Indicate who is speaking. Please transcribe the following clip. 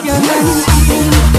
Speaker 1: fire.